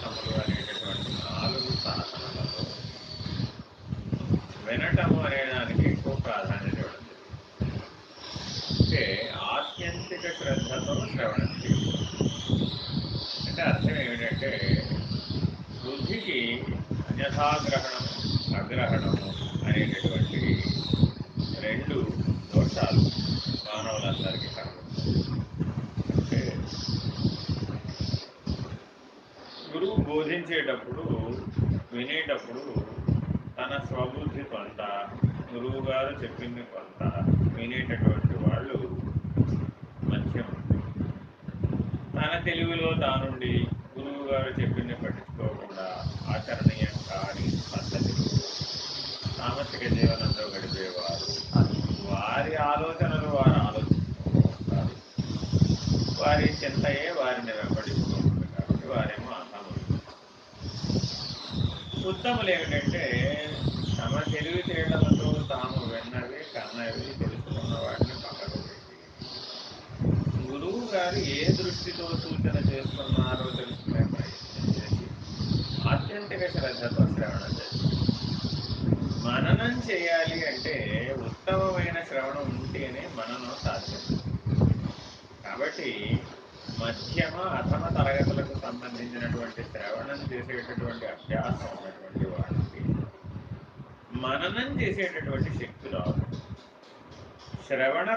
差不多 అర్థములు ఏమిటంటే తమ తెలివితేటలతో తాము విన్నవి కన్నవి తెలుసుకున్న వాటిని పక్కకు పెట్టి. గురువు గారు ఏ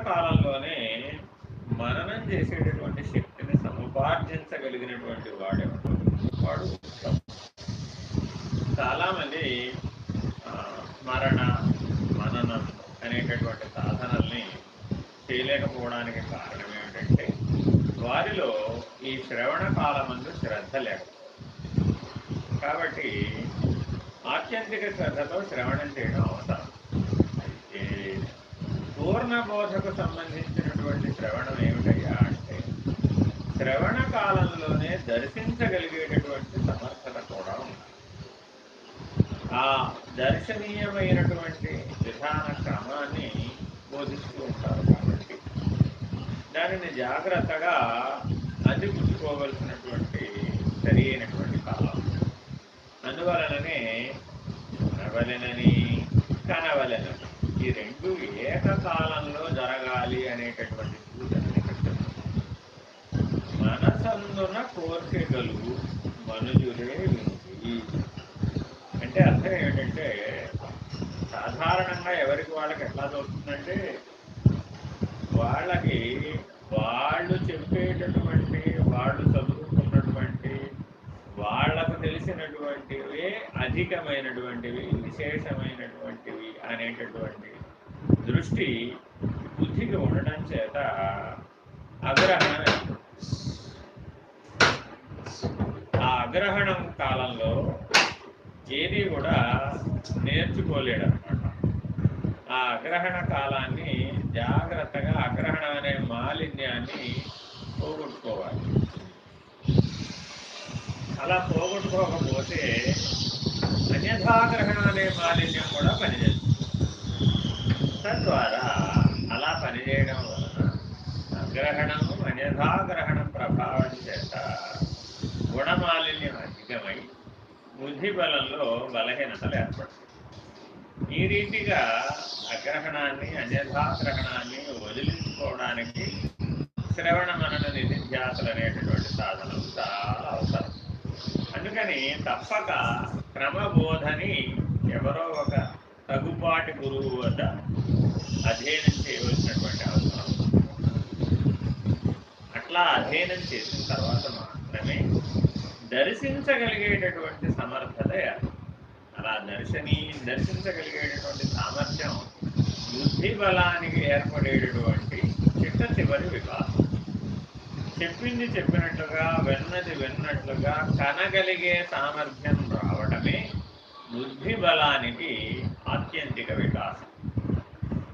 కాలంలోనే మననం చేసేటటువంటి శక్తిని సముపార్జించగలిగినటువంటి వాడే వాడు చాలామంది స్మరణ మననం అనేటటువంటి సాధనల్ని చేయలేకపోవడానికి కారణం ఏమిటంటే వారిలో ఈ శ్రవణ కాలమందు శ్రద్ధ లేక. కాబట్టి ఆత్యంతిక శ్రద్ధతో శ్రవణం చేయడం దానిని జాగ్రత్తగా అది అందిపుచ్చుకోవలసినటువంటి సరి అయినటువంటి కాలం అందువలననే కనవలెనని కనవలెనని ఈ రెండు ఏకకాలంలో జరగాలి అనేటటువంటి సూచన మనసందున కోరికలు మనుజులే విని అంటే అర్థం ఏమిటంటే సాధారణంగా ఎవరికి వాళ్ళకి ఎట్లా దొరుకుతుందంటే వాళ్ళకి వాళ్ళకు అధికమైనటువంటివి విశేషమైనటువంటివి అనేటటువంటి దృష్టి బుద్ధికి ఉండడం చేత అగ్రహణం ఆ అగ్రహణం కాలంలో ఏది కూడా నేర్చుకోలేడు అనమాట ఆ అగ్రహణ కాలాన్ని జాగ్రత్తగా అగ్రహణ అనే మాలిన్యాన్ని పోగొట్టుకోవాలి. అలా పోగొట్టుకోకపోతే అన్యథాగ్రహణం అనే మాలిన్యం కూడా పనిచేస్తుంది. తద్వారా అలా పనిచేయడం వలన అగ్రహణము అన్యథాగ్రహణం ప్రభావం చేత గుణమాలిన్యం అధికమై బుద్ధి బలంలో బలహీనతలు ఏర్పడుతుంది ఈ రీతిగా అగ్రహణాన్ని అన్యథాగ్రహణాన్ని వదిలించుకోవడానికి శ్రవణ మనన నిధిధ్యాసలు అనేటటువంటి సాధనలు చాలా అవసరం. అందుకని తప్పక క్రమబోధని ఎవరో ఒక తగుపాటి గురువు వద్ద అధ్యయనం చేయవలసినటువంటి అవసరం అట్లా అధ్యయనం చేసిన తర్వాత మాత్రమే దర్శించగలిగేటటువంటి సమర్థత అలా దర్శని దర్శించగలిగేటటువంటి సామర్థ్యం బుద్ధి బలానికి ఏర్పడేటటువంటి చిట్ట చివరి వివాహం చెప్పింది చెప్పినట్లుగా విన్నది విన్నట్లుగా కనగలిగే సామర్థ్యం రావడమే బుద్ధి బలానికి ఆత్యంతిక వికాసం.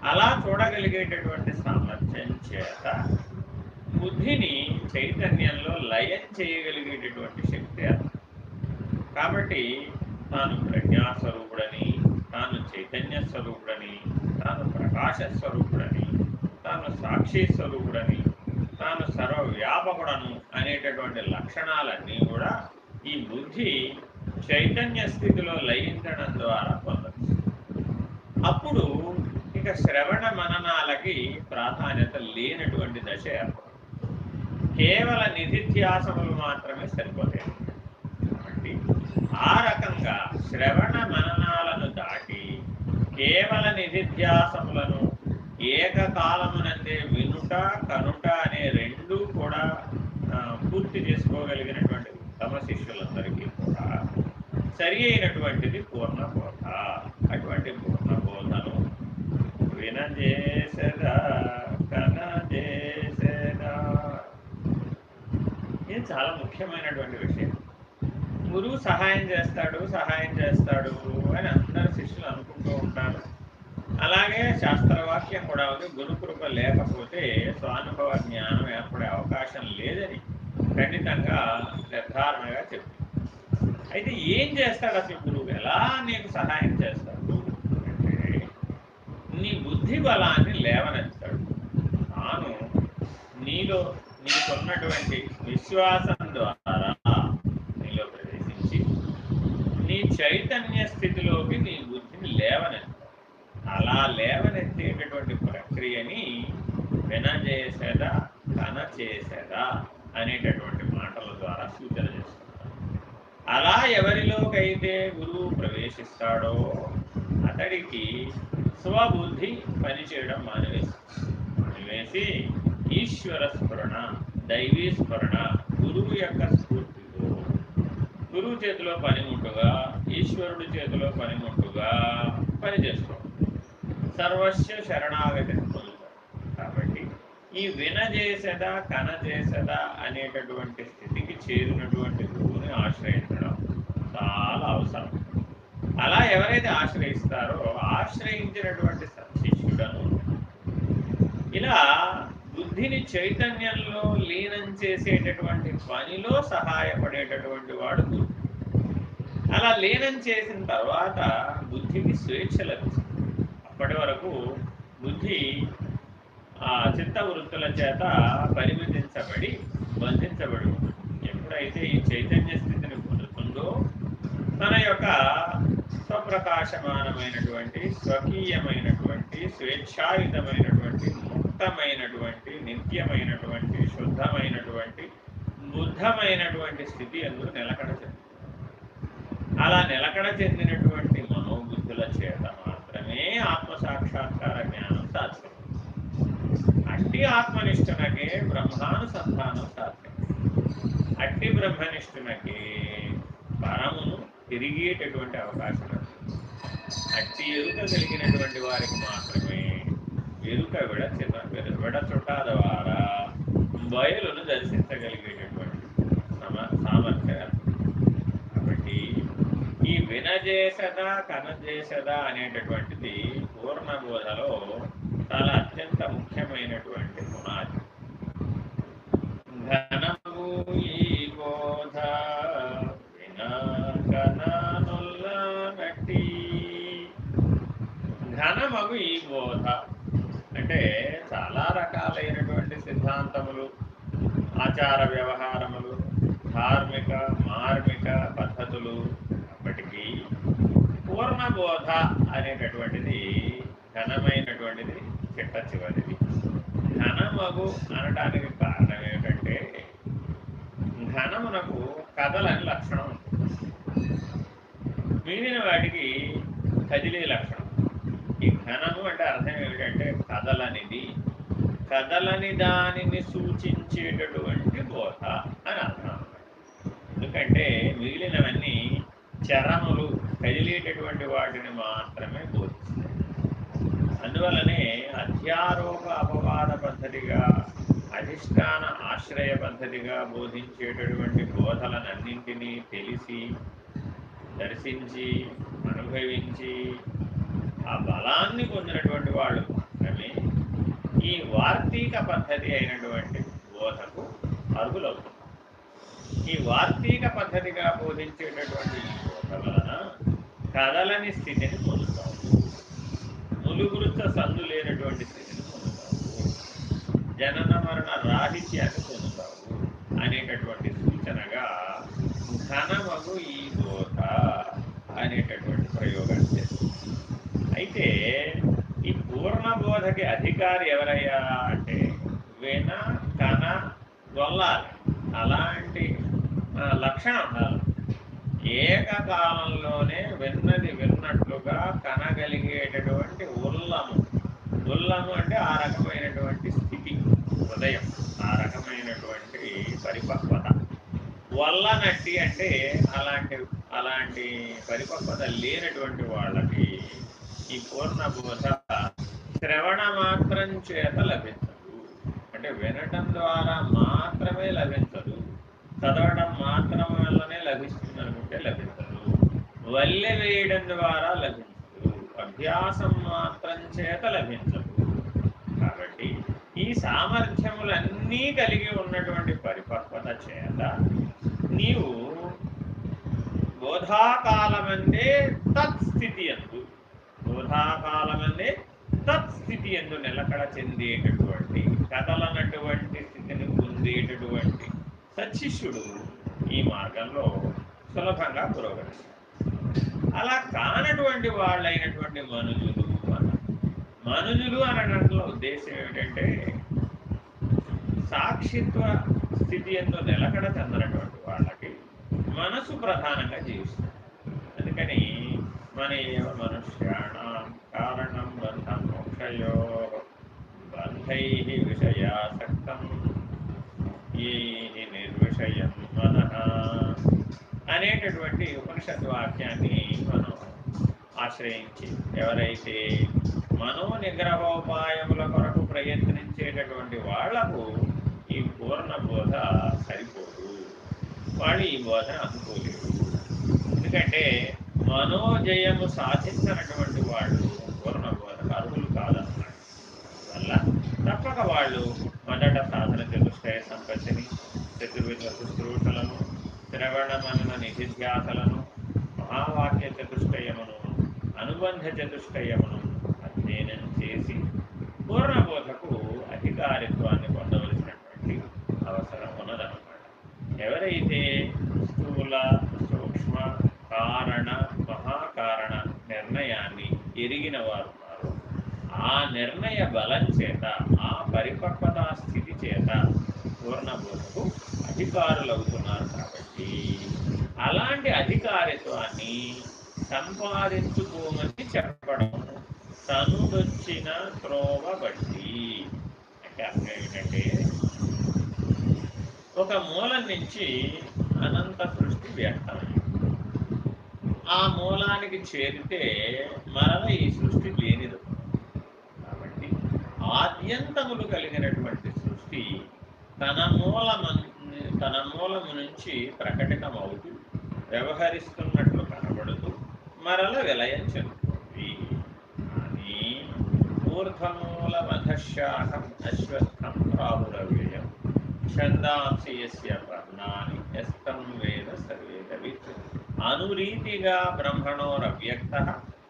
అలా చూడగలిగేటటువంటి సామర్థ్యం చేత బుద్ధిని చైతన్యంలో లయం చేయగలిగేటటువంటి శక్తి అది. కాబట్టి తాను ప్రజ్ఞాస్వరూపుడని తాను చైతన్య స్వరూపుడని తాను ప్రకాశ స్వరూపుడని తాను సాక్షి స్వరూపుడని తాను సర్వవ్యాపకుడను అనేటటువంటి లక్షణాలన్నీ కూడా ఈ బుద్ధి చైతన్య స్థితిలో లయించడం ద్వారా పొందచ్చు. అప్పుడు ఇక శ్రవణ మననాలకి ప్రాధాన్యత లేనటువంటి దశ ఏర్పడుతుంది. కేవల నిధిధ్యాసములు మాత్రమే సరిపోతాయి. కాబట్టి ఆ రకంగా శ్రవణ మననాలను దాటి కేవల నిధిధ్యాసములను ఏకకాలమునందే వినుట కనుట అనే రెండు కూడా పూర్తి చేసుకోగలిగినటువంటి తమ శిష్యులందరికీ కూడా సరి అయినటువంటిది పూర్ణబోధ. అటువంటి పూర్ణబోధను వినజేసదా? కనజేసదా? ఇది చాలా ముఖ్యమైనటువంటి విషయం. గురువు సహాయం చేస్తాడు సహాయం చేస్తాడు అని అందరు శిష్యులు అనుకుంటూ ఉంటారు. అలాగే శాస్త్రవాక్యం కూడా ఉంది. గురుకృప లేకపోతే స్వానుభవ జ్ఞానం ఏర్పడే అవకాశం లేదని ఖండితంగా నిర్ధారణగా చెప్తుంది అయితే ఏం చేస్తాడు అసలు గురువు? ఎలా నీకు సహాయం చేస్తాడు? అంటే నీ బుద్ధి బలాన్ని లేవనెత్తాడు. తాను నీలో నీకున్నటువంటి విశ్వాసం ద్వారా నీలో ప్రవేశించి నీ చైతన్య స్థితిలోకి నీ బుద్ధిని లేవనెత్తాడు. అలా లేవనెత్తేటటువంటి ప్రక్రియని వినజేసేదా కన చేసేదా అనేటటువంటి మాటల ద్వారా సూచన చేస్తున్నారు. అలా ఎవరిలోకైతే గురువు ప్రవేశిస్తాడో అతడికి స్వబుద్ధి పనిచేయడం మానివేసి మానివేసి ఈశ్వర స్ఫురణ దైవీ స్మరణ గురువు యొక్క స్ఫూర్తితో గురువు చేతిలో పనిముట్టుగా ఈశ్వరుడి చేతిలో పనిముట్టుగా పనిచేస్తాం సర్వస్వ శరణాగతి. కాబట్టి ఈ వినజేసదా కనజేసదా అనేటటువంటి స్థితికి చేరినటువంటి గురువుని ఆశ్రయించడం చాలా అవసరం. అలా ఎవరైతే ఆశ్రయిస్తారో ఆశ్రయించినటువంటి శిష్యుడను ఇలా బుద్ధిని చైతన్యంలో లీనం చేసేటటువంటి పనిలో సహాయపడేటటువంటి వాడు అలా లీనం చేసిన తర్వాత బుద్ధికి స్వేచ్ఛ లభిస్తుంది. అప్పటి వరకు బుద్ధి ఆ చిత్తవృత్తుల చేత పరిమితించబడి బంధించబడి ఎప్పుడైతే ఈ చైతన్య స్థితిని పొందుతుందో తన యొక్క స్వప్రకాశమానమైనటువంటి స్వకీయమైనటువంటి స్వేచ్ఛాయుతమైనటువంటి ముక్తమైనటువంటి నిత్యమైనటువంటి శుద్ధమైనటువంటి బుద్ధమైనటువంటి స్థితి అందులో నిలకడ చెందుతుంది. అలా నిలకడ చెందినటువంటి మనోబుద్ధుల చేత జ్ఞానమే ఆత్మ సాక్షాత్కార జ్ఞానం సాధ్యం. అట్టి ఆత్మనిష్ఠునకే బ్రహ్మానుసంధానం సాధ్యం. అట్టి బ్రహ్మనిష్ఠునకే పరమును తిరిగేటటువంటి అవకాశం అట్టి ఎరుక కలిగినటువంటి వారికి మాత్రమే ఎరుక విడచిత విడచుట ద్వారా బయలును దర్శించగలిగే ఈ వినజేసదా కనజేసదా అనేటటువంటిది పూర్ణబోధలో చాలా అత్యంత ముఖ్యమైనటువంటి పునాది. ఘనము ఈ బోధ వినాకనొల్లనట్టి ఘనమగు ఈ బోధ. అంటే చాలా రకాలైనటువంటి సిద్ధాంతములు ఆచార వ్యవహారములు ధార్మిక మార్మిక పద్ధతులు పూర్ణబోధ అనేటటువంటిది ఘనమైనటువంటిది చిట్ట చివరిది. ఘనమగు అనడానికి కారణం ఏమిటంటే ఘనమునకు కథలని లక్షణం ఉంటుంది. మిగిలిన వాటికి కదిలే లక్షణం. ఈ ఘనము అంటే అర్థం ఏమిటంటే కదలనిది. కదలని దానిని సూచించేటటువంటి బోధ అని అర్థం. ఎందుకంటే మిగిలినవన్నీ చరములు కదిలేటటువంటి వాటిని మాత్రమే బోధిస్తాయి. అందువలనే అధ్యారోప అపవాద పద్ధతిగా అధిష్టాన ఆశ్రయ పద్ధతిగా బోధించేటటువంటి బోధలనన్నింటినీ తెలిసి దర్శించి అనుభవించి ఆ బలాన్ని పొందినటువంటి వాళ్ళు మాత్రమే ఈ వార్తీక పద్ధతి అయినటువంటి బోధకు అరుగులవుతుంది ఈ వార్తీక పద్ధతిగా బోధించేటటువంటి ఈ కదలని స్థితిని పొందుతాము ములుగురుత సందు లేనటువంటి స్థితిని పొందుతావు. జనన మరణ రాహిత్యాన్ని పొందుతావు అనేటటువంటి సూచనగా ఘనమగు ఈ బోధ అనేటటువంటి ప్రయోగం చేస్తుంది అయితే ఈ పూర్ణ బోధకి అధికారి ఎవరయ్యా అంటే విన కన గొల్లాలి. అలాంటి లక్షణం ఉండాలి. ఏకకాలంలోనే విన్నది విన్నట్లుగా కనగలిగేటటువంటి ఉల్లము. ఉల్లము అంటే ఆ రకమైనటువంటి స్థితి ఉదయం. ఆ రకమైనటువంటి పరిపక్వత. వల్లనట్టి అంటే అలాంటి అలాంటి పరిపక్వత లేనటువంటి వాళ్ళకి ఈ పూర్ణ బోధ శ్రవణ మాత్రం చేత లభించదు. అంటే వినటం ద్వారా మాత్రమే లభించదు. చదవడం మాత్రం వల్లనే లభిస్తుంది. వల్లె వేయడం ద్వారా లభించదు. అభ్యాసం మాత్రం చేత లభించదు. కాబట్టి ఈ సామర్థ్యములన్నీ కలిగి ఉన్నటువంటి పరిపక్వత చేత నీవు బోధాకాలమందే తత్స్థితి ఎందు బోధాకాలమందే తత్స్థితి ఎందు నిలకడ చెందేటటువంటి కదలనటువంటి స్థితిని పొందేటటువంటి సత్శిష్యుడు ఈ మార్గంలో సులభంగా పురోగమిస్తాడు. అలా కానటువంటి వాళ్ళైనటువంటి మనుజులు మనుజులు అనడంలో ఉద్దేశం ఏమిటంటే సాక్షిత్వ స్థితి ఎంతో నిలకడ చెందనటువంటి వాళ్ళకి మనసు ప్రధానంగా జీవిస్తుంది. అందుకని మన ఏవ మనుష్యాణ కారణం బంధ మోక్షయో బంధై విషయాసక్తం. ఏ నిర్విషయం అనేటటువంటి ఉపనిషత్ వాక్యాన్ని మనం ఆశ్రయించి ఎవరైతే మనో నిగ్రహోపాయముల కొరకు ప్రయత్నించేటటువంటి వాళ్ళకు ఈ పూర్ణ బోధ సరిపోదు. వాళ్ళు ఈ బోధన అందుకోలేరు. ఎందుకంటే మనోజయము సాధించినటువంటి వాళ్ళు పూర్ణ బోధకు అర్హులు కాదన్నమాట వల్ల తప్పక వాళ్ళు మొదట సాధన చతుష్టయ సంపత్తిని చతుర్విధ శుశ్రూషలను శ్రవణ నిధిధ్యాసలను మహావాక్య చతుష్టయమును అనుబంధ చతుష్టయమును అధ్యయనం చేసి పూర్ణబోధకు అధికారిత్వాన్ని పొందవలసినటువంటి అవసరం ఉన్నదన్నమాట ఎవరైతే స్థూల సూక్ష్మ కారణ మహాకారణ నిర్ణయాన్ని ఎరిగిన వారు ఉన్నారు ఆ నిర్ణయ బలం చేత ఆ పరిపక్వతా స్థితి చేత పూర్ణబోధకు అధికారులు అవుతున్నారు కాబట్టి అలాంటి అధికారిత్వాన్ని సంపాదించుకోమని చెప్పడం తనుదొచ్చిన త్రోవ బట్టి అర్థం ఏమిటంటే ఒక మూలం నుంచి అనంత సృష్టి వ్యక్తం ఆ మూలానికి చేరితే మరల ఈ సృష్టి లేనిది కాబట్టి ఆద్యంతములు కలిగినటువంటి సృష్టి తన మూలము తన మూలము నుంచి ప్రకటితమవుతూ వ్యవహరిస్తున్నట్లు కనబడుతూ మరల విలయం చెందుతుంది కానీ ఊర్ధ్వమూలమధశాఖం అశ్వత్థం రాహురవ్యయం ఛందాంసి యస్య వర్ణాని ఎస్తం వేద సర్వేదవిత్ అనురీతిగా బ్రహ్మణోరవ్యక్త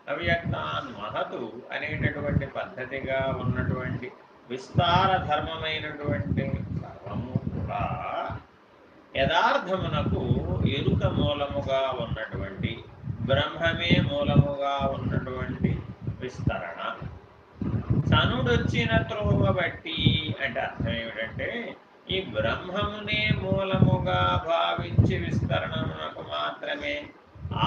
అవ్యక్తాన్ మహతు అనేటటువంటి పద్ధతిగా ఉన్నటువంటి విస్తార ధర్మమైనటువంటి సర్వము కూడా యథార్థమునకు ఎరుక మూలముగా ఉన్నటువంటి బ్రహ్మమే మూలముగా ఉన్నటువంటి విస్తరణ. తనుడొచ్చిన త్రోవ బట్టి అంటే అర్థం ఏమిటంటే ఈ బ్రహ్మమునే మూలముగా భావించి విస్తరణమునకు మాత్రమే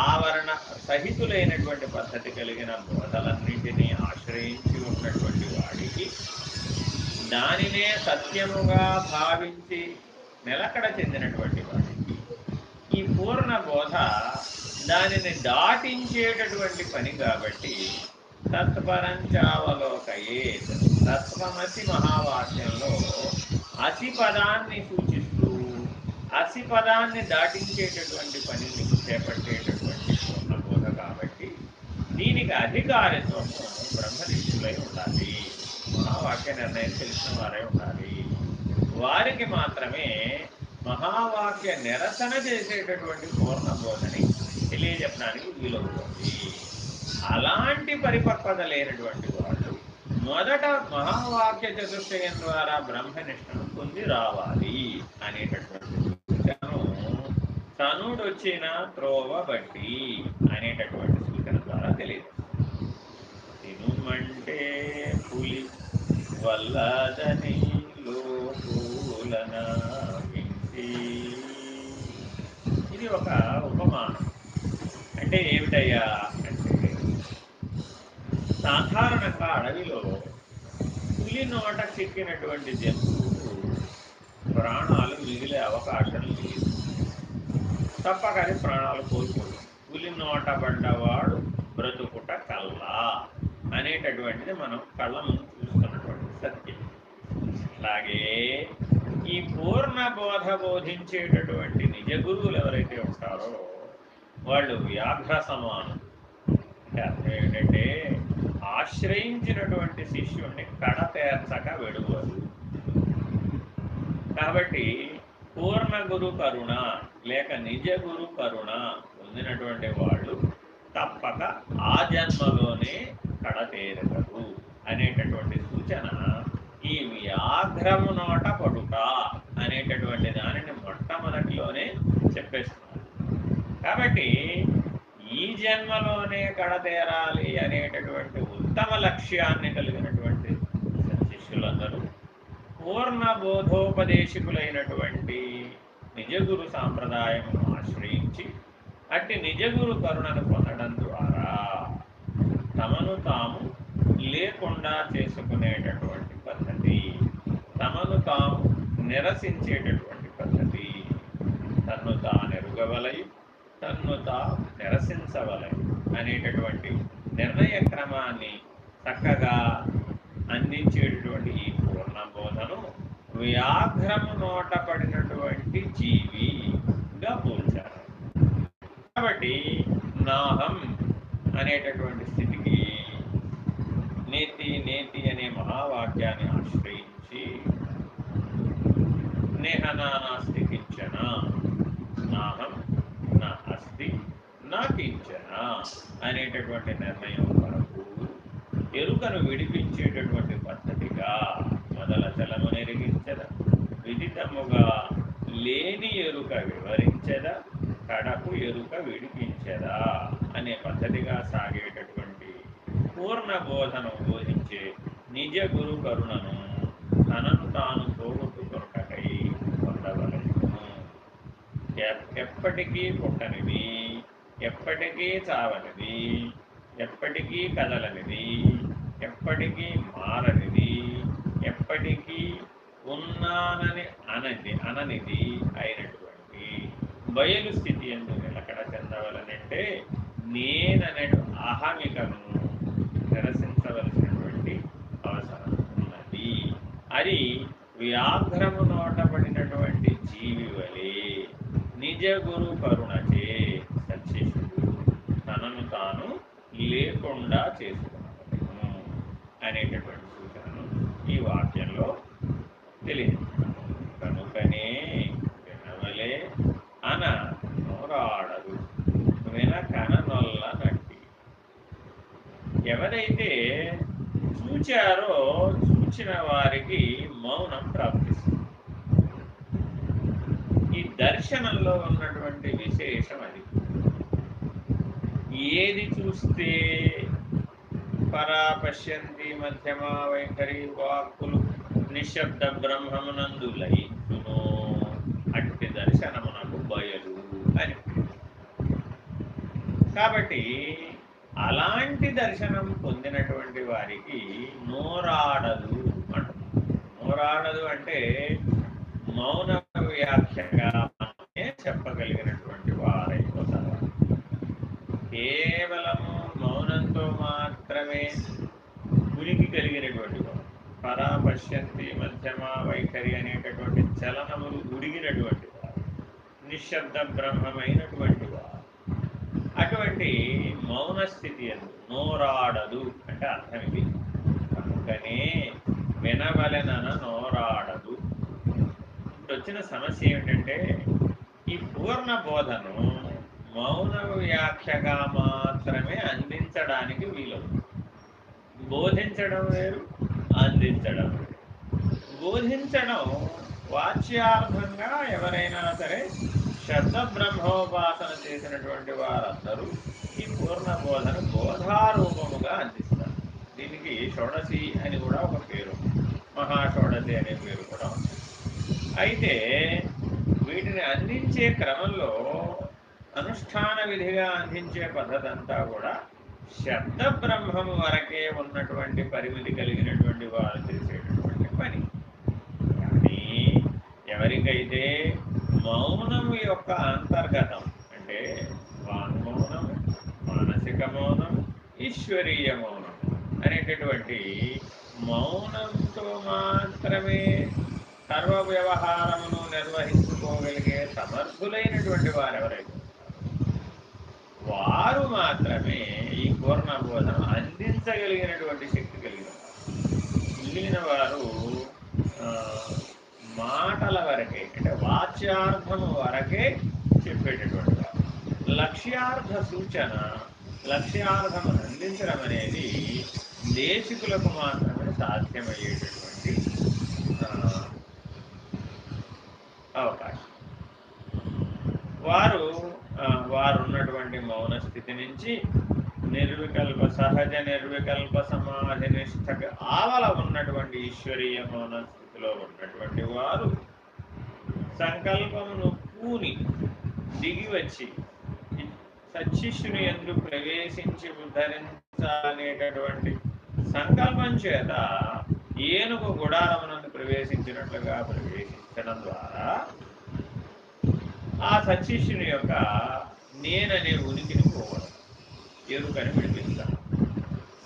ఆవరణ సహితులైనటువంటి పద్ధతి కలిగిన బోధలన్నింటినీ ఆశ్రయించి ఉన్నటువంటి వాడికి దానినే సత్యముగా భావించి నిలకడ చెందినటువంటి వాడికి ఈ పూర్ణ బోధ దానిని దాటించేటటువంటి పని కాబట్టి తత్పరంచావలోకయే. తత్వమసి మహావాక్యంలో అసి పదాన్ని సూచిస్తూ అసి పదాన్ని దాటించేటటువంటి పనిని చేపట్టేటటువంటి పూర్ణబోధ కాబట్టి దీనికి అధికారిత్వము బ్రహ్మనిష్ఠులై ఉండాలి. మహావాక్య నిర్ణయం తెలిసిన వారే ఉండాలి. వారికి మాత్రమే మహావాక్య నిరసన చేసేటటువంటి పూర్ణబోధని తెలియజెప్పడానికి వీలవుతుంది. అలాంటి పరిపక్వత లేనటువంటి వాడు మొదట మహావాక్య చతుష్టయం ద్వారా బ్రహ్మనిష్టను పొంది రావాలి అనేటటువంటి సూచనను తనుడొచ్చిన త్రోవ బట్టి అనేటటువంటి సూచన ద్వారా తెలియదు. తినుమంటే పులి వల్లదని లోకులన ఇది ఒక ఉపమానం. అంటే ఏమిటయ్యా? సాధారణంగా అడవిలో పులి నోట చిక్కినటువంటి జంతువుకు ప్రాణాలు మిగిలే అవకాశం లేదు. తప్పకని ప్రాణాలు కోల్పోదు. పులి నోట పడ్డవాడు బ్రతుకుట కల్లా అనేటటువంటిది మనం కళ్ళ ముందు చూస్తున్నటువంటి సత్యం. అలాగే ఈ పూర్ణ బోధ బోధించేటటువంటి నిజ గురువులు ఎవరైతే ఉంటారో వాళ్ళు వ్యాఘ్ర సమానం. అంటే అర్థం ఏంటంటే ఆశ్రయించినటువంటి శిష్యుణ్ణి కడతేర్చక వెడువరు కాబట్టి పూర్ణ గురు కరుణ లేక నిజ గురు కరుణ పొందినటువంటి వాళ్ళు తప్పక ఆ జన్మలోనే కడతేరగరు అనేటటువంటి సూచన ఈ వ్యాఘ్రము నోట పడుట అనేటటువంటి దానిని మొట్టమొదటిలోనే చెప్పేస్తున్నారు. కాబట్టి ఈ జన్మలోనే కడతేరాలి అనేటటువంటి ఉత్తమ లక్ష్యాన్ని కలిగినటువంటి శిష్యులందరూ పూర్ణ బోధోపదేశకులైనటువంటి నిజగురు సాంప్రదాయమును ఆశ్రయించి అట్టి నిజగురు కరుణను పొందడం ద్వారా తమను తాము లేకుండా చేసుకునేటటువంటి పద్ధతి తమను తాము నిరసించేటటువంటి పద్ధతి. తన్ను తానెరుగవలయి తన్ను తా నిరసించవలయు అనేటటువంటి నిర్ణయ క్రమాన్ని చక్కగా అందించేటటువంటి ఈ పూర్ణ బోధను వ్యాఘ్రము నోట పడినటువంటి జీవిగా పోల్చారు. కాబట్టి నాహం అనేటటువంటి స్థితికి నేతి నేతి అనే మహావాక్యాన్ని ఆశ్రయించి నేహనానాస్తి కించన నాహం కించన అనేటటువంటి నిర్ణయం వరకు ఎరుకను విడిపించేటటువంటి పద్ధతిగా మొదల చలము నెరిగించద విదితముగా లేని ఎరుక వివరించదా? కడకు ఎరుక విడిపించదా? అనే పద్ధతిగా సాగేటటువంటి పూర్ణ బోధను బోధించే నిజ గురు కరుణను తనను తాను పోగొట్టుకొనకై పొందవలను ఎప్పటికీ పుట్టనివి ఎప్పటికీ చావనిది ఎప్పటికీ కదలనిది ఎప్పటికీ మారనిది ఎప్పటికీ ఉన్నానని అనది అననిది అయినటువంటి బయలు స్థితి ఎందు నిలకడ చెందవలనంటే నేననే అహమికను నిరసించవలసినటువంటి అవసరం ఉన్నది. అది వ్యాఘ్రము నోటబడినటువంటి జీవి వలె నిజ గురు కరుణ తనను తాను లేకుండా చేసుకున్నాను అనేటటువంటి సూచనను ఈ వాక్యంలో తెలియజేస్తున్నాను కనుకనే వినవలే అన నోరాడదు. వినకనొల్ల నట్టి. ఎవరైతే చూచారో చూచిన వారికి మౌనం ప్రాప్తిస్తుంది. ఈ దర్శనంలో ఉన్నటువంటి విశేషం అది. ఏది చూస్తే పరా పశ్యంతి మధ్యమా వైఖరి వాక్కులు నిశ్శబ్ద బ్రహ్మమునందు లయించును అట్టి దర్శనమునకు బయలు అని. కాబట్టి అలాంటి దర్శనం పొందినటువంటి వారికి నోరాడదు అంట. నోరాడదు అంటే మౌన వ్యాఖ్యగా చెప్పగలిగినట్టు కేవలము మౌనంతో మాత్రమే ఉనికి కలిగినటువంటి వారు పరాపశ్యంతి మధ్యమ వైఖరి అనేటటువంటి చలనములు ఉడిగినటువంటి వారు నిశ్శబ్ద బ్రహ్మమైనటువంటి వారు అటువంటి మౌన స్థితి నోరాడదు అంటే అర్థం ఇది. కనుకనే వినవలెనన నోరాడదు. ఇప్పుడు వచ్చిన సమస్య ఏమిటంటే ఈ పూర్ణ బోధను మౌన వ్యాఖ్యగా మాత్రమే అందించడానికి వీలవుతుంది బోధించడం వేరు అందించడం. వేరు బోధించడం వాచ్యార్థంగా ఎవరైనా సరే శబ్ద బ్రహ్మోపాసన చేసినటువంటి వారందరూ ఈ పూర్ణ బోధన బోధారూపముగా అందిస్తారు. దీనికి షోడసి అని కూడా ఒక పేరు మహాషోడసి అనే పేరు కూడా ఉంది. అయితే వీటిని అందించే క్రమంలో అనుష్ఠాన విధిగా అందించే పద్ధతి అంతా కూడా శబ్ద బ్రహ్మము వరకే ఉన్నటువంటి పరిమితి కలిగినటువంటి వారు చేసేటటువంటి పని. కానీ ఎవరికైతే మౌనము యొక్క అంతర్గతం అంటే వాంగ్మౌనం మానసిక మౌనం ఈశ్వరీయ మౌనం అనేటటువంటి మౌనంతో మాత్రమే సర్వ వ్యవహారమును నిర్వహించుకోగలిగే సమర్థులైనటువంటి వారు ఎవరైతే వారు మాత్రమే ఈ పూర్ణ బోధన అందించగలిగినటువంటి శక్తి కలిగిన మిగిలిన వారు మాటల వరకే అంటే వాచ్యార్థము వరకే చెప్పేటటువంటి వారు. లక్ష్యార్థ సూచన లక్ష్యార్థము అందించడం అనేది దేశికులకు మాత్రమే సాధ్యమయ్యేటటువంటి అవకాశం. వారు వారు ఉన్నటువంటి మౌన స్థితి నుంచి నిర్వికల్ప సహజ నిర్వికల్ప సమాధి నిష్ట ఆవల ఉన్నటువంటి ఈశ్వరీయ మౌన స్థితిలో ఉన్నటువంటి వారు సంకల్పమును పూని దిగి వచ్చి సచ్చిష్యుని ఎందుకు ప్రవేశించి ఉద్ధరించాలనేటటువంటి సంకల్పం చేత ఏనుగు గుడారమునందు ప్రవేశించినట్లుగా ప్రవేశించడం ద్వారా ఆ సచ్చిష్యుని యొక్క నేననే ఉనికిని పోవడం. ఎరుకని విడిపిస్తాను.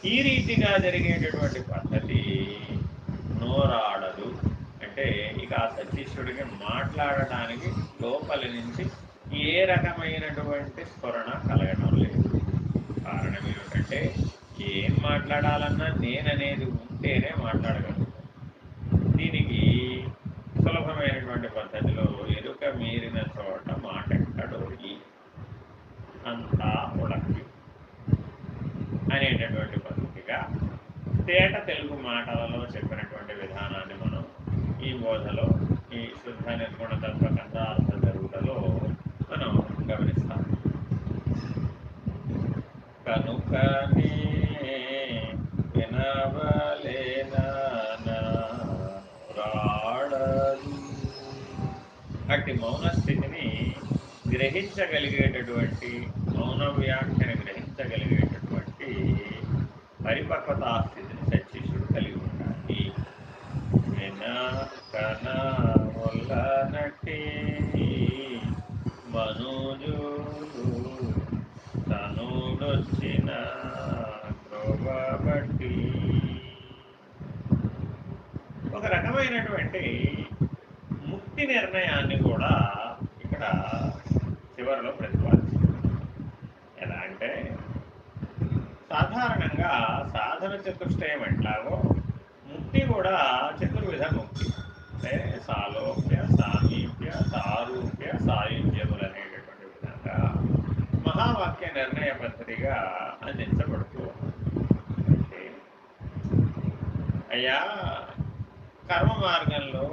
ఈ రీతిగా జరిగేటటువంటి పద్ధతి నోరాడదు. అంటే ఇక ఆ సతీశ్వరుడికి మాట్లాడటానికి లోపలి నుంచి ఏ రకమైనటువంటి స్ఫురణ కలగడం లేదు. కారణం ఏమిటంటే ఏం మాట్లాడాలన్నా నేననేది ఉంటేనే మాట్లాడగలను దీనికి సులభమైనటువంటి పద్ధతిలో ఎరుక మీరిన చోట మాటెక్కడోగి అంతా ఉడకి అనేటటువంటి పద్ధతిగా తేట తెలుగు మాటలలో చెప్పినటువంటి విధానాన్ని మనం ఈ బోధలో ఈ శుద్ధ నిర్గుణ తత్వ కందార్థ జరుగుటలో మనం గమనిస్తాం. కనుకనే అట్టి మౌన స్థితిని గ్రహించగలిగేటటువంటి మౌన వ్యాఖ్యను గ్రహించగలిగేటటువంటి పరిపక్వతా స్థితిని సత్యశుడు కలిగి ఉండాలి విన కన రకమైనటువంటి ముక్తి నిర్ణయాన్ని కూడా ఇక్కడ చివరిలో ప్రతిపాదించారు అంటే సాధారణంగా సాధన చతుష్టయం ఎట్లాగో ముక్తి కూడా చతుర్విధ ముక్తి అంటే సాలోక్య సామీప్య సారూప్య సాయుధ్యములు అనేటటువంటి విధంగా మహావాక్య నిర్ణయ పద్ధతిగా అందించబడుతూ అయ్యా కర్మ మార్గంలో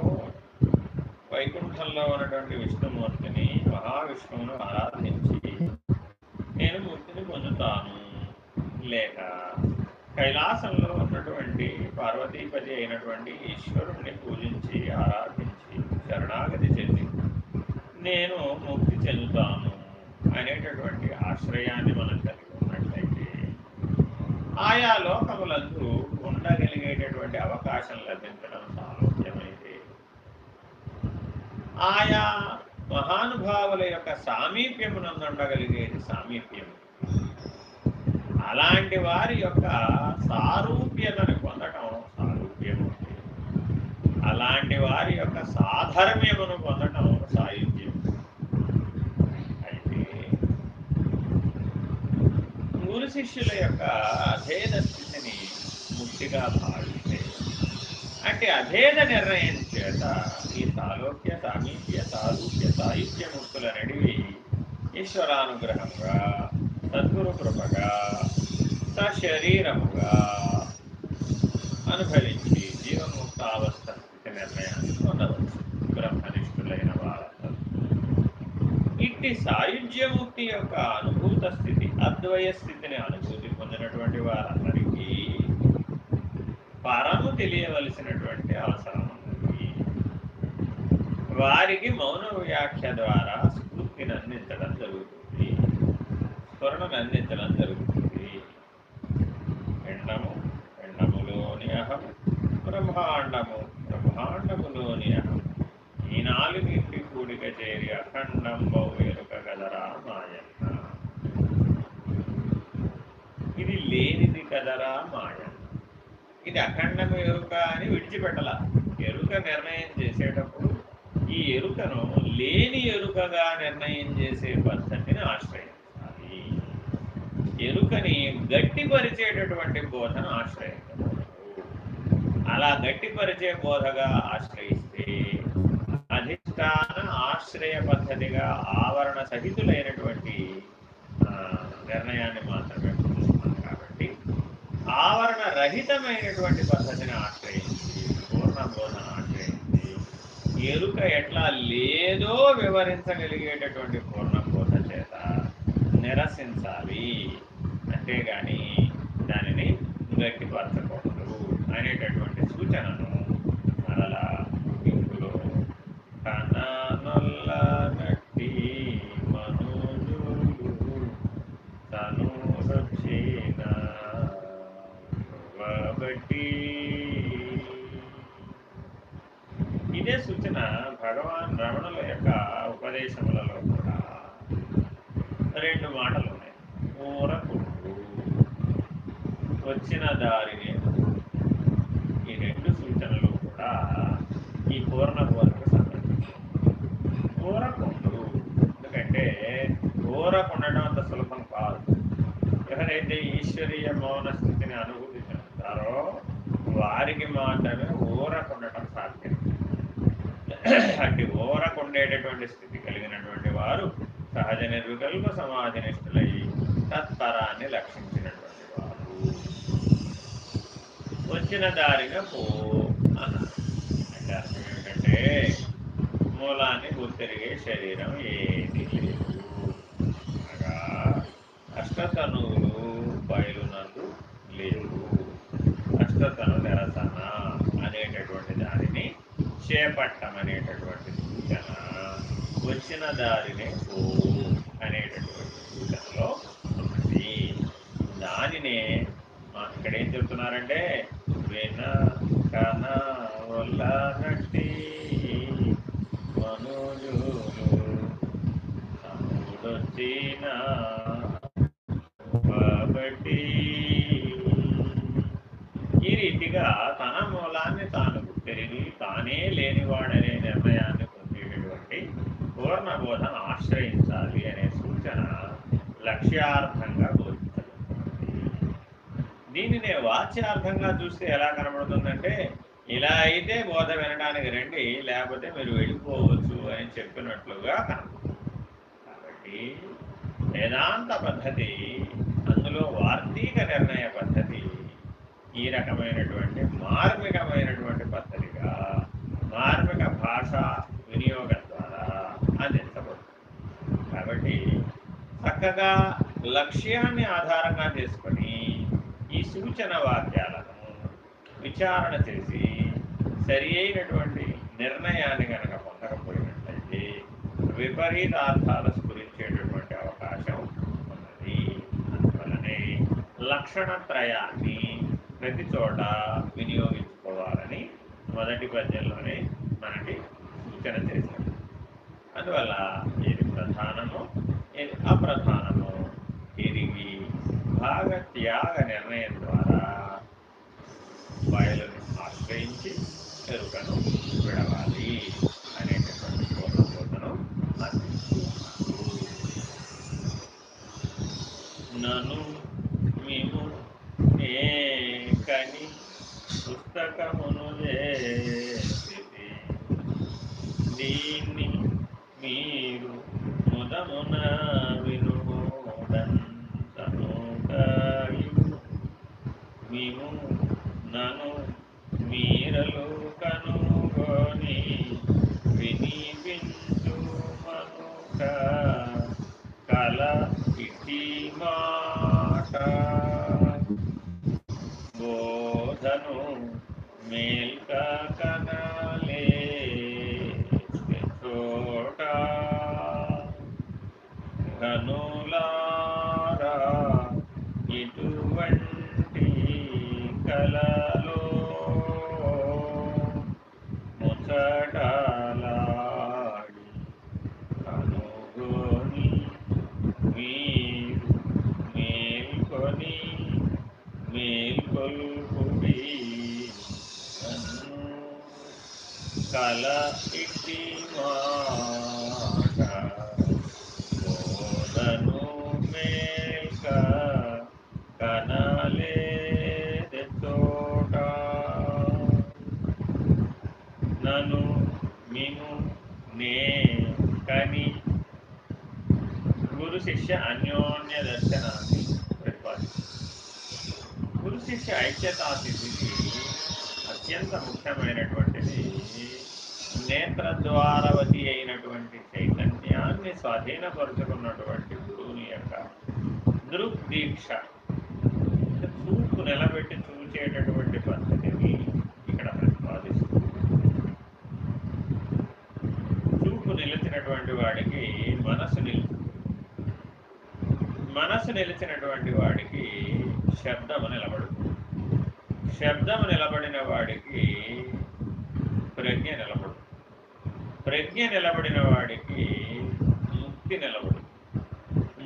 వైకుంఠంలో ఉన్నటువంటి విష్ణుమూర్తిని మహావిష్ణువును ఆరాధించి నేను ముక్తిని పొందుతాను. లేక కైలాసంలో ఉన్నటువంటి పార్వతీపతి అయినటువంటి ఈశ్వరుణ్ణి పూజించి ఆరాధించి శరణాగతి చెంది నేను ముక్తి చెందుతాను అనేటటువంటి ఆశ్రయాన్ని మనం కలిగి ఉన్నట్లయితే ఆయా లోకములందు ఉండగలిగేటటువంటి అవకాశం లభించడం సామర్థ్యమైతే ఆయా మహానుభావుల యొక్క సామీప్యమునందుండగలిగేది సామీప్యం అలాంటి వారి యొక్క సారూప్యతను పొందటం సారూప్యము. అలాంటి వారి యొక్క సాధర్మ్యమును పొందటం సాయుధ్యం. అయితే గురు శిష్యుల యొక్క అధేద స్థితిని ముక్తిగా భావిస్తే అంటే అధేద నిర్ణయం చేత సాలోక్య సామీప్య సారూప్య సాహిత్య నడివి ఈశ్వరానుగ్రహముగా సద్గురు కృపగా సశరీరముగా అనుభవించి జీవన్ముక్తావస్థ స్థితి నిర్ణయాన్ని పొందవచ్చు బ్రహ్మనిష్ఠులైన వారందరూ. ఇట్టి సాయుధ్యముక్తి యొక్క అనుభూత స్థితి అద్వయ స్థితిని అనుభూతి పొందినటువంటి వారందరికీ పరము తెలియవలసినటువంటి అవసరం వారికి మౌన వ్యాఖ్య ద్వారా స్ఫూర్తిని అందించడం జరుగుతుంది. స్ఫురణను అందించడం జరుగుతుంది. పిండము పిండములోని అహం బ్రహ్మాండము బ్రహ్మాండములోని అహం. ఈ నాలుగింటి కూడిక చేరి అఖండం వేరుక కదరా మాయన్న ఇది లేనిది కదరా మాయన్న ఇది అఖండము ఎరుక అని విడిచిపెట్టల. ఎరుక నిర్ణయం చేసేటప్పుడు ఈ ఎరుకను లేని ఎరుకగా నిర్ణయం చేసే పద్ధతిని ఆశ్రయించాలి ఎరుకని గట్టిపరిచేటటువంటి బోధన ఆశ్రయించకూడదు అలా గట్టిపరిచే బోధగా ఆశ్రయిస్తే అధిష్టాన ఆశ్రయ పద్ధతిగా ఆవరణ సహితులైనటువంటి నిర్ణయాన్ని మాత్రమే పొందుతున్నాం కాబట్టి ఆవరణ రహితమైనటువంటి పద్ధతిని ఆశ్రయించి పూర్ణ బోధన ఆశ్రయించి ఎరుక ఎట్లా లేదో వివరించగలిగేటటువంటి పూర్ణబోధ చేత నిరసించాలి. అంతేగాని దానిని గట్టిపరచకూడదు అనేటటువంటి సూచనను మరలా ఇందులో కననొల్ల నట్టి మనుజులు తను రక్షిన బట్టి ఇదే సూచన భగవాన్ రమణుల యొక్క ప్రదేశములలో కూడా రెండు మాటలు ఉన్నాయి ఊరకు వచ్చిన దారిని ఈ రెండు సూచనలు కూడా ఈ పూర్ణ బోధకు సంబంధించి ఊరకుండు ఎందుకంటే ఊరకుండడం అంత సులభం కాదు ఎవరైతే ఈశ్వరీయ మౌన స్థితిని అనుభూతి చెందుతారో వారికి మాత్రమే ఊరకుండటం సాధ్యం అట్టి ఊరకుండేటటువంటి స్థితి కలిగినటువంటి వారు సహజ నిర్వికల్ప సమాధినిష్ఠులై తత్పరాన్ని లక్షించినటువంటి వారు వచ్చిన దారిన పో అంటే అర్థం ఏమిటంటే మూలాన్ని గుర్తిరిగే శరీరం ఏది లేదు. అనగా అష్టతనువులు బయలునందు లేవు. అష్టతను నిరసన అనేటటువంటి దానిని చేపట్టమనేటటువంటి సూచన వచ్చిన దారినే పో అనేటటువంటి సూచనలో ఉన్నది. దానినే ఇక్కడ ఏం చెప్తున్నారంటే విన కన వల్ల మనుజులు కాబట్టి ఈ రీతిగా తన మూలాన్ని తాను గుర్తెరిగి తానే లేనివాడనే నిర్ణయాన్ని పొందేటటువంటి పూర్ణబోధను ఆశ్రయించాలి అనే సూచన లక్ష్యార్థంగా దీనినే వాచ్యార్థంగా చూస్తే ఎలా కనబడుతుందంటే ఇలా అయితే బోధ వినడానికి రండి లేకపోతే మీరు వెళ్ళిపోవచ్చు అని చెప్పినట్లుగా కనబడుతుంది. కాబట్టి వేదాంత పద్ధతి అందులో వార్తీక నిర్ణయ పద్ధతి ఈ రకమైనటువంటి మార్మికమైనటువంటి పద్ధతిగా మార్మిక భాష వినియోగం ద్వారా అందించబడుతుంది. కాబట్టి చక్కగా లక్ష్యాన్ని ఆధారంగా చేసుకొని సూచన వాక్యాలను విచారణ చేసి సరి అయినటువంటి నిర్ణయాన్ని కనుక పొందకపోయినట్లయితే విపరీతార్థాలు స్ఫురించేటటువంటి అవకాశం ఉన్నది. అందువలనే లక్షణత్రయాన్ని ప్రతి చోట వినియోగించుకోవాలని మొదటి పద్యంలోనే మనకి సూచన చేశాడు అందువల్ల ఏది ప్రధానమో ఏది అప్రధానం భాగ త్యాగ నిర్ణయం ద్వారా బయలును ఆశ్రయించి ఎరుకను విడవాలి అనేటటువంటి పూర్ణబోధను నన్ను నను మేము కని పుస్తకమును చేసితి దీన్ని మీరు ముదమున వినుడను మేము నను మీరలు కనుగొని వినిపించు మనుక కల ఇటీ మాట బోధను మేల్క కనలే చోట ఘనులారా ఇటువంటి కలలో ముసడాలాడి కనుగొని మీరు మేల్కొని మేల్కొల్పుడి కల ఇట్టి మాట బోధను మేల్క కనలే చోట నను మిను నే కని గురు శిష్య అన్యోన్య దర్శనాన్ని ప్రతిపాదిస్తుంది గురు శిష్య ఐక్యతా స్థితికి అత్యంత ముఖ్యమైనటువంటిది నేత్రద్వారవతి అయినటువంటి చైతన్యాన్ని స్వాధీనపరుచుకున్నటువంటి గురువుని యొక్క దృగ్దీక్ష. చూపు నిలబెట్టి చూచేటటువంటి పద్ధతిని ఇక్కడ ప్రతిపాదిస్తుంది చూపు నిలిచినటువంటి వాడికి మనసు నిలిచి మనసు నిలిచినటువంటి వాడికి శబ్దము నిలబడుతుంది. శబ్దము నిలబడిన వాడికి ప్రజ్ఞ నిలబడు ప్రజ్ఞ నిలబడిన వాడికి ముక్తి నిలబడు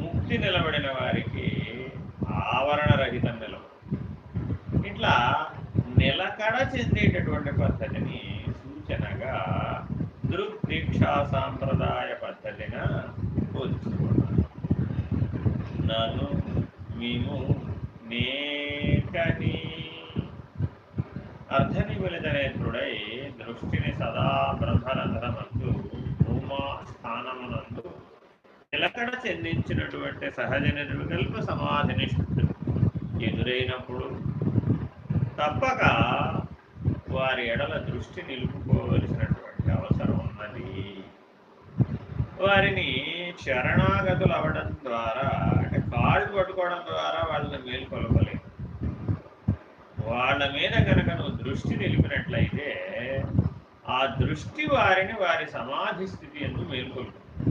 ముక్తి నిలబడిన వారికి ఆవరణ రహితం నిలబడు ఇట్లా నిలకడ చెందేటటువంటి పద్ధతిని సూచనగా దృగ్దీక్షా సాంప్రదాయ పద్ధతిన పోల్చుకోవడం ఉన్నాను. మేము నేకని. అర్ధనిబలితనేత్రుడై దృష్టిని సదా బ్రహ్మరంధ్రమందు భూమా స్థానమునందు నిలకడ చెందించినటువంటి సహజ నిర్వికల్ప సమాధినిష్ఠుడు ఎదురైనప్పుడు తప్పక వారి ఎడల దృష్టి నిలుపుకోవలసినటువంటి అవసరం ఉన్నది. వారిని శరణాగతులు అవడం ద్వారా కాళ్ళు పట్టుకోవడం ద్వారా వాళ్ళని మేల్కొలపలేదు వాళ్ళ మీద కనుక నువ్వు దృష్టి నిలిపినట్లయితే ఆ దృష్టి వారిని వారి సమాధి స్థితి ఎందు మేల్కొల్పు.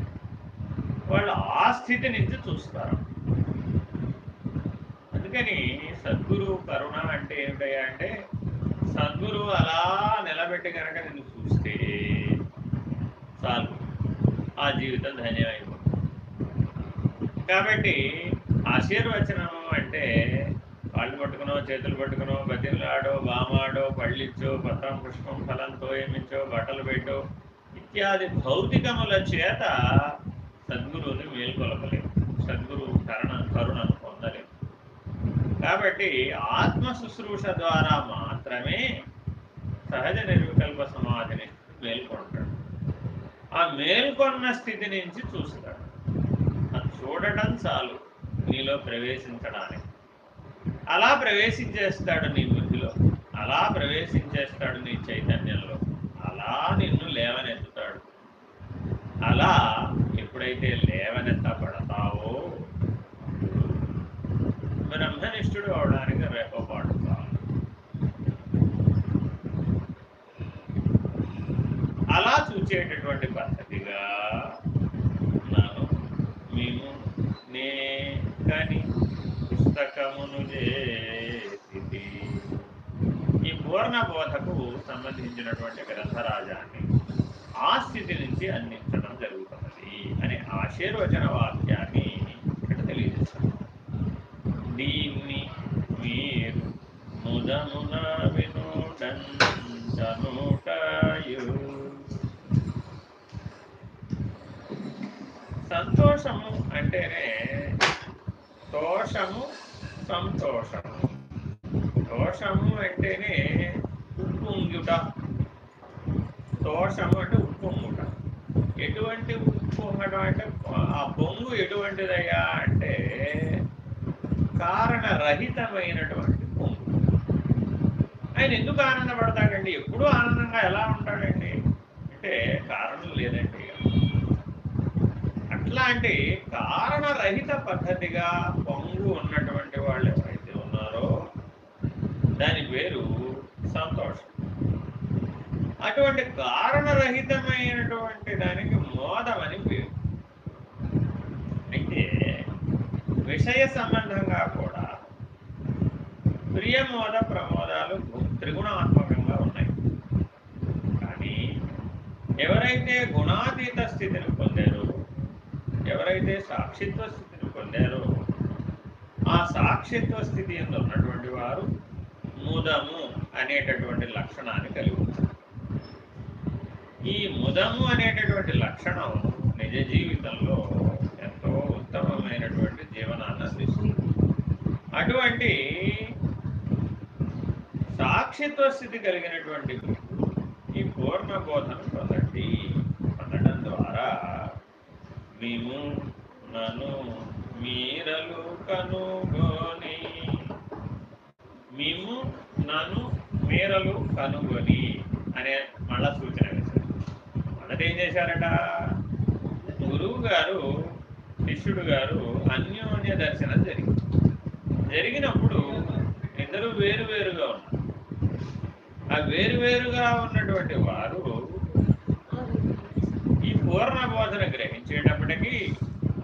వాళ్ళు ఆ స్థితి నుంచి చూస్తారు. అందుకని సద్గురు కరుణ అంటే ఏమిటయ్యా అంటే సద్గురు అలా నిలబెట్టి కనుక నిన్ను చూస్తే చాలు. ఆ జీవితం ధన్యమైపోతుంది. కాబట్టి ఆశీర్వచనం అంటే కాళ్ళు పట్టుకునో చేతులు పట్టుకునో బతిలాడో బామాడో పళ్ళిచ్చో పత్రం పుష్పం ఫలం తోయమించో బట్టలు పెట్టో ఇత్యాది భౌతికముల చేత సద్గురువుని మేల్కొలపలేము. సద్గురు కరణ కరుణను పొందలేము. కాబట్టి ఆత్మ శుశ్రూష ద్వారా మాత్రమే సహజ నిర్వికల్ప సమాధిని మేల్కొంటాడు. ఆ మేల్కొన్న స్థితి నుంచి చూస్తాడు. చూడటం చాలు నీలో ప్రవేశించడానికి. అలా ప్రవేశించేస్తాడు నీ బుద్ధిలో. అలా ప్రవేశించేస్తాడు నీ చైతన్యంలో. అలా నిన్ను లేవనెత్తుతాడు. అలా ఎప్పుడైతే లేవనెత్తబడతావో బ్రహ్మనిష్ఠుడు అవడానికి రేపపాటు కావాలి అలా చూచేటటువంటి పద్ధతిగా నాను మేము నే కని పుస్తకమును చేసి ఈ పూర్ణ బోధకు సంబంధించినటువంటి గ్రంథరాజాన్ని ఆ స్థితి నుంచి అందించడం జరుగుతున్నది అనే ఆశీర్వచన వాక్యాన్ని ఇక్కడ తెలియజేస్తాను దీన్ని మీరు ముదమున వినోడంచనుటయు సంతోషము అంటేనే తోషము సంతోషము. దోషము అంటేనే ఉప్పొంగుట. దోషము అంటే ఉప్పొంగుట. ఎటువంటి ఉప్పొంగడం అంటే ఆ పొంగు ఎటువంటిదయ్యా అంటే కారణరహితమైనటువంటి పొంగు. ఆయన ఎందుకు ఆనందపడతాడండి? ఎప్పుడూ ఆనందంగా ఎలా ఉంటాడండి? అంటే అట్లాంటి కారణరహిత పద్ధతిగా పొంగు ఉన్నటువంటి వాళ్ళు ఎవరైతే ఉన్నారో దాని పేరు సంతోషం. అటువంటి కారణరహితమైనటువంటి దానికి మోదం అని పేరు. అయితే విషయ సంబంధంగా కూడా ప్రియమోద ప్రమోదాలు త్రిగుణాత్మకంగా ఉన్నాయి. కానీ ఎవరైతే గుణాతీత స్థితిని పొందారో ఎవరైతే సాక్షిత్వ స్థితిని పొందారో ఆ సాక్షిత్వ స్థితి ఎందు ఉన్నటువంటి వారు ముదము అనేటటువంటి లక్షణాన్ని కలిగి ఉంటారు. ఈ ముదము అనేటటువంటి లక్షణం నిజ జీవితంలో ఎంతో ఉత్తమమైనటువంటి జీవనాన్ని అందిస్తుంది. అటువంటి సాక్షిత్వ స్థితి కలిగినటువంటి ఈ పూర్ణ బోధన పొందండి. పొందడం ద్వారా మేము నన్ను మీరలు కనుగొని. మేము నన్ను మీరలు కనుగొని అనే మళ్ళా సూచన వేశారు. మొదట ఏం చేశారట? గురువు గారు శిష్యుడు గారు అన్యోన్య దర్శనం జరిగింది. జరిగినప్పుడు ఇద్దరు వేరు వేరుగా ఉన్నారు. ఆ వేరువేరుగా ఉన్నటువంటి వారు పూర్ణ బోధను గ్రహించేటప్పటికీ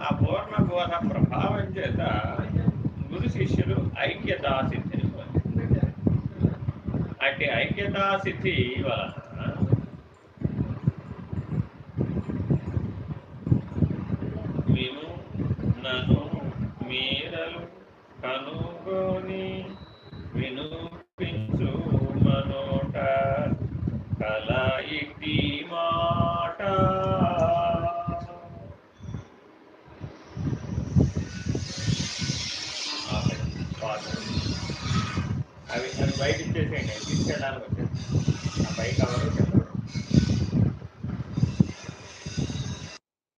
ఆ పూర్ణ బోధ ప్రభావం చేత గురు శిష్యులు ఐక్యతాసిద్ధిని పొందారు. అట్టి ఐక్యతాసిద్ధి వలన మేము నన్ను మీరలు కనుగొని విను. బయట ఇచ్చేసేయండి తీసుకెళ్ళడానికి వచ్చేసి ఆ బైక్ ఎవరు చెప్పరు